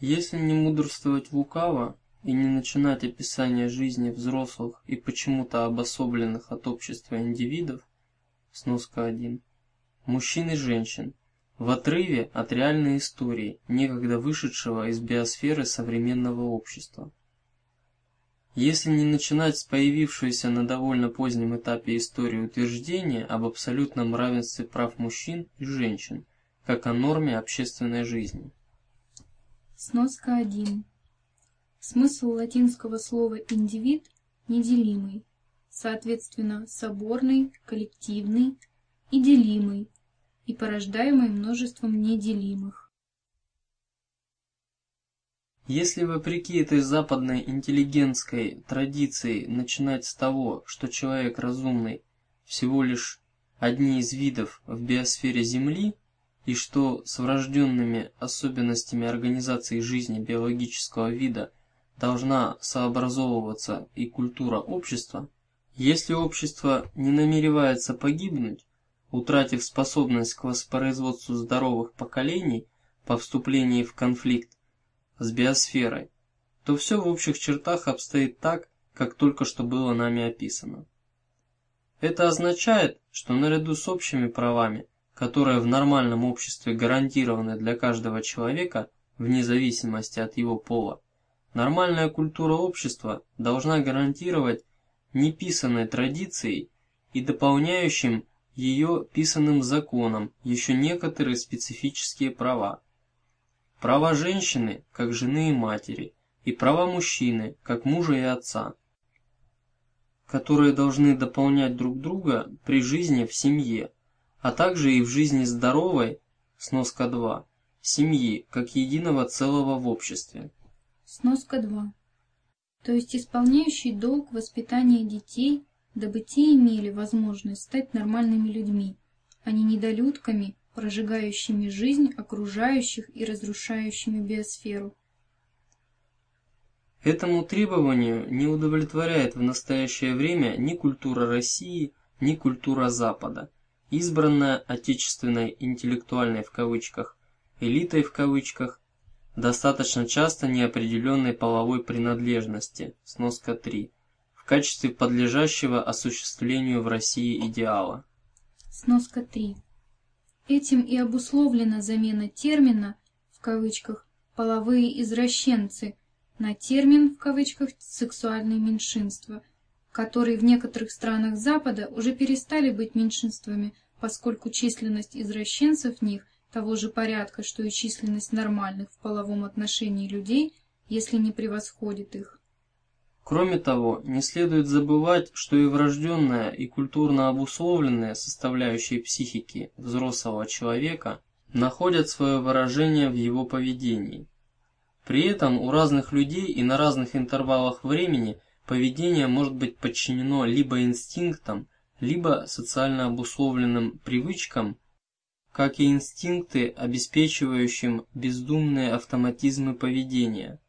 Если не мудрствовать лукаво и не начинать описание жизни взрослых и почему-то обособленных от общества индивидов, сноска 1, мужчин и женщин, в отрыве от реальной истории, некогда вышедшего из биосферы современного общества. Если не начинать с появившегося на довольно позднем этапе истории утверждения об абсолютном равенстве прав мужчин и женщин, как о норме общественной жизни. Сноска 1. Смысл латинского слова «индивид» – неделимый, соответственно, соборный, коллективный и делимый, и порождаемый множеством неделимых. Если вопреки этой западной интеллигентской традиции начинать с того, что человек разумный всего лишь одни из видов в биосфере Земли, и что с врожденными особенностями организации жизни биологического вида должна сообразовываться и культура общества, если общество не намеревается погибнуть, утратив способность к воспроизводству здоровых поколений по вступлении в конфликт с биосферой, то все в общих чертах обстоит так, как только что было нами описано. Это означает, что наряду с общими правами которые в нормальном обществе гарантированы для каждого человека вне зависимости от его пола, нормальная культура общества должна гарантировать неписанной традицией и дополняющим ее писанным законом еще некоторые специфические права. Права женщины, как жены и матери, и права мужчины, как мужа и отца, которые должны дополнять друг друга при жизни в семье, а также и в жизни здоровой, сноска 2, семьи, как единого целого в обществе. Сноска 2. То есть исполняющий долг воспитания детей, дабы те имели возможность стать нормальными людьми, а не недолюдками, прожигающими жизнь окружающих и разрушающими биосферу. Этому требованию не удовлетворяет в настоящее время ни культура России, ни культура Запада избранная отечественной интеллектуальной в кавычках элитой в кавычках достаточно часто неопределенной половой принадлежности сноска 3 в качестве подлежащего осуществлению в России идеала. Сноска 3. Этим и обусловлена замена термина в кавычках половые извращенцы на термин в кавычках сексуальные меньшинства – которые в некоторых странах Запада уже перестали быть меньшинствами, поскольку численность извращенцев в них того же порядка, что и численность нормальных в половом отношении людей, если не превосходит их. Кроме того, не следует забывать, что и врожденная, и культурно обусловленная составляющие психики взрослого человека находят свое выражение в его поведении. При этом у разных людей и на разных интервалах времени Поведение может быть подчинено либо инстинктам, либо социально обусловленным привычкам, как и инстинкты, обеспечивающим бездумные автоматизмы поведения,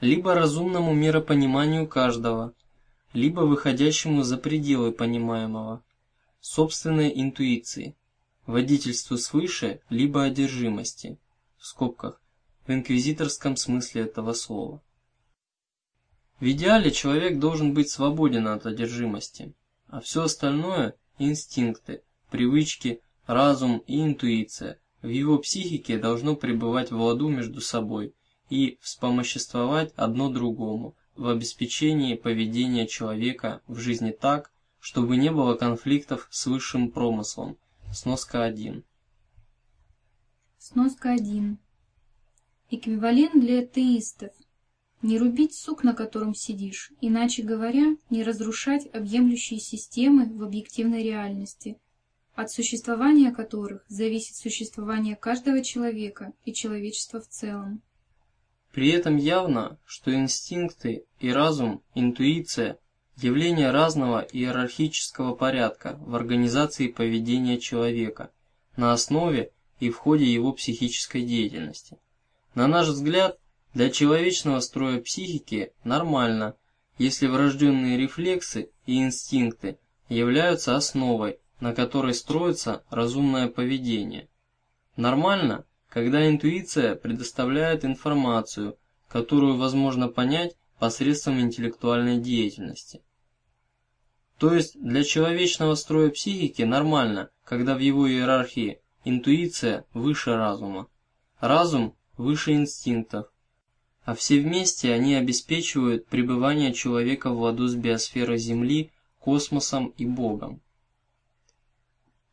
либо разумному миропониманию каждого, либо выходящему за пределы понимаемого, собственной интуиции, водительству свыше, либо одержимости, в скобках, в инквизиторском смысле этого слова. В идеале человек должен быть свободен от одержимости, а все остальное – инстинкты, привычки, разум и интуиция – в его психике должно пребывать в ладу между собой и вспомоществовать одно другому в обеспечении поведения человека в жизни так, чтобы не было конфликтов с высшим промыслом. Сноска 1. Сноска 1. Эквивалент для атеистов – не рубить сук, на котором сидишь, иначе говоря, не разрушать объемлющие системы в объективной реальности, от существования которых зависит существование каждого человека и человечества в целом. При этом явно, что инстинкты и разум, интуиция – явления разного иерархического порядка в организации поведения человека на основе и в ходе его психической деятельности. На наш взгляд, для человечного строя психики нормально, если врожденные рефлексы и инстинкты являются основой, на которой строится разумное поведение. Нормально, когда интуиция предоставляет информацию, которую возможно понять посредством интеллектуальной деятельности. То есть для человечного строя психики нормально, когда в его иерархии интуиция выше разума, разум выше инстинктов, а все вместе они обеспечивают пребывание человека в ладу с биосферой Земли, космосом и Богом.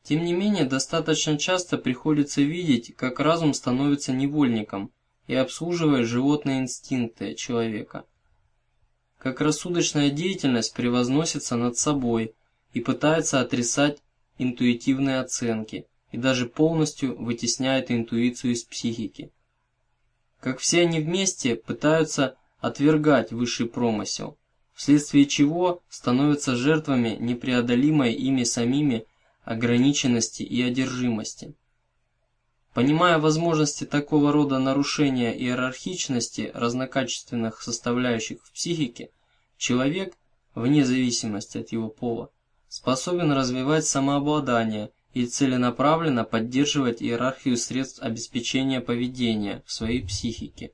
Тем не менее, достаточно часто приходится видеть, как разум становится невольником и обслуживает животные инстинкты человека. Как рассудочная деятельность превозносится над собой и пытается отрицать интуитивные оценки и даже полностью вытесняет интуицию из психики. Как все они вместе пытаются отвергать высший промысел, вследствие чего становятся жертвами непреодолимой ими самими ограниченности и одержимости. Понимая возможности такого рода нарушения иерархичности разнокачественных составляющих в психике, человек, вне зависимости от его пола, способен развивать самообладание и целенаправленно поддерживать иерархию средств обеспечения поведения в своей психике.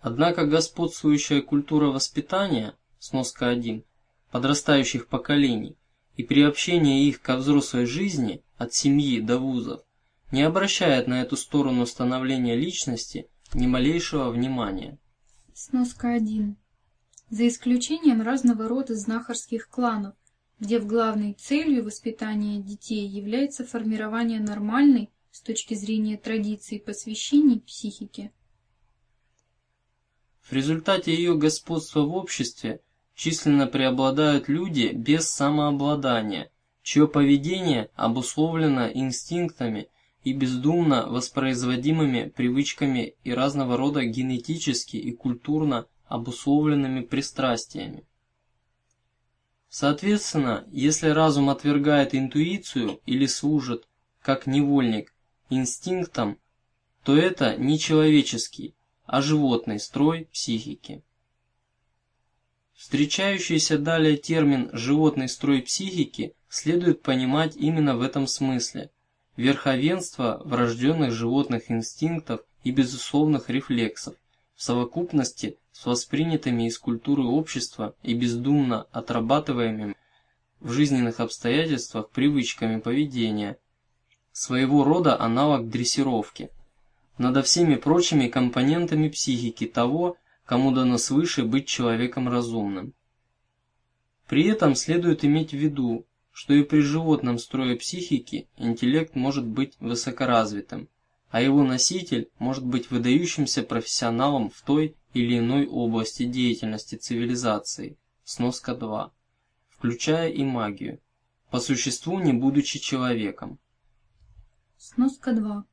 Однако господствующая культура воспитания, сноска 1, подрастающих поколений, и приобщение их ко взрослой жизни от семьи до вузов не обращает на эту сторону становления личности ни малейшего внимания. Сноска 1. За исключением разного рода знахарских кланов, где в главной целью воспитания детей является формирование нормальной с точки зрения традиций посвящений психики. В результате ее господства в обществе численно преобладают люди без самообладания, чье поведение обусловлено инстинктами и бездумно воспроизводимыми привычками и разного рода генетически и культурно обусловленными пристрастиями. Соответственно, если разум отвергает интуицию или служит, как невольник, инстинктам, то это не человеческий, а животный строй психики. Встречающийся далее термин «животный строй психики» следует понимать именно в этом смысле – верховенство врожденных животных инстинктов и безусловных рефлексов в совокупности с воспринятыми из культуры общества и бездумно отрабатываемыми в жизненных обстоятельствах привычками поведения, своего рода аналог дрессировки, над всеми прочими компонентами психики того, кому дано свыше быть человеком разумным. При этом следует иметь в виду, что и при животном строе психики интеллект может быть высокоразвитым, а его носитель может быть выдающимся профессионалом в той или иной области деятельности цивилизации, сноска 2, включая и магию, по существу не будучи человеком. Сноска 2.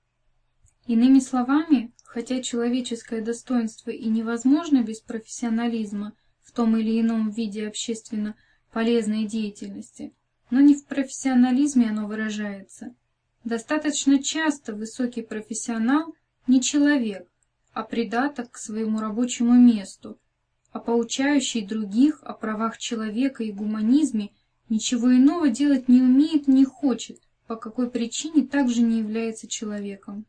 Иными словами, Хотя человеческое достоинство и невозможно без профессионализма в том или ином виде общественно полезной деятельности, но не в профессионализме оно выражается. Достаточно часто высокий профессионал не человек, а придаток к своему рабочему месту, а поучающий других о правах человека и гуманизме ничего иного делать не умеет, не хочет, по какой причине также не является человеком.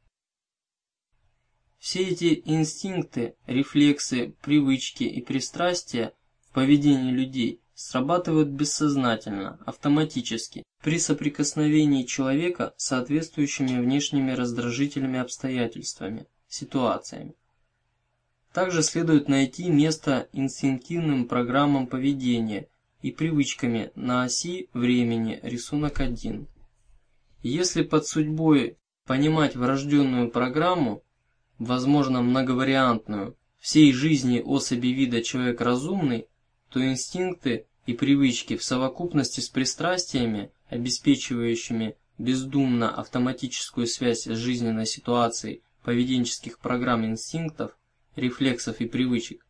Все эти инстинкты, рефлексы, привычки и пристрастия в поведении людей срабатывают бессознательно, автоматически, при соприкосновении человека с соответствующими внешними раздражителями обстоятельствами, ситуациями. Также следует найти место инстинктивным программам поведения и привычками на оси времени рисунок 1. Если под судьбой понимать врожденную программу, возможно многовариантную, всей жизни особи вида человек разумный, то инстинкты и привычки в совокупности с пристрастиями, обеспечивающими бездумно автоматическую связь с жизненной ситуацией поведенческих программ инстинктов, рефлексов и привычек,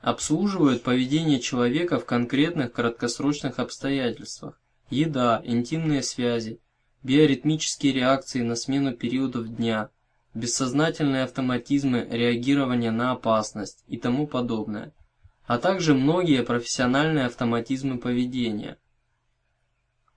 обслуживают поведение человека в конкретных краткосрочных обстоятельствах. Еда, интимные связи, биоритмические реакции на смену периодов дня, бессознательные автоматизмы реагирования на опасность и тому подобное, а также многие профессиональные автоматизмы поведения.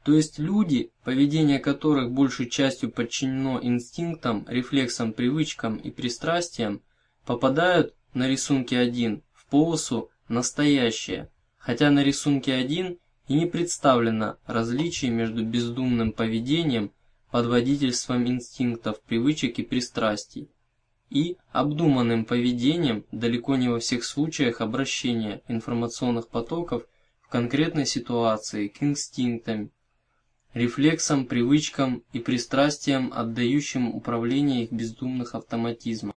То есть люди, поведение которых большей частью подчинено инстинктам, рефлексам, привычкам и пристрастиям, попадают на рисунке 1 в полосу «настоящее», хотя на рисунке 1 и не представлено различий между бездумным поведением под водительством инстинктов, привычек и пристрастий и обдуманным поведением далеко не во всех случаях обращения информационных потоков в конкретной ситуации к инстинктам, рефлексам, привычкам и пристрастиям, отдающим управление их бездумных автоматизмом.